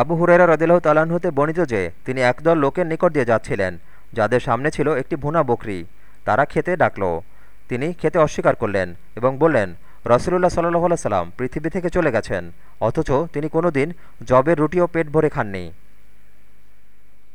আবু হুরেরা রদিল্লাহ তালান হতে বর্ণিত যে, তিনি একদল লোকের নিকট দিয়ে যাচ্ছিলেন, যাদের সামনে ছিল একটি ভুনা বকরি। তারা খেতে ডাকল। তিনি খেতে অস্বীকার করলেন এবং বললেন রসুল্লাহ সাল্লাহ সাল্লাম পৃথিবী থেকে চলে গেছেন, অথচ তিনি কোনো দিন জবের রুটিও পেট ভরে খাননি।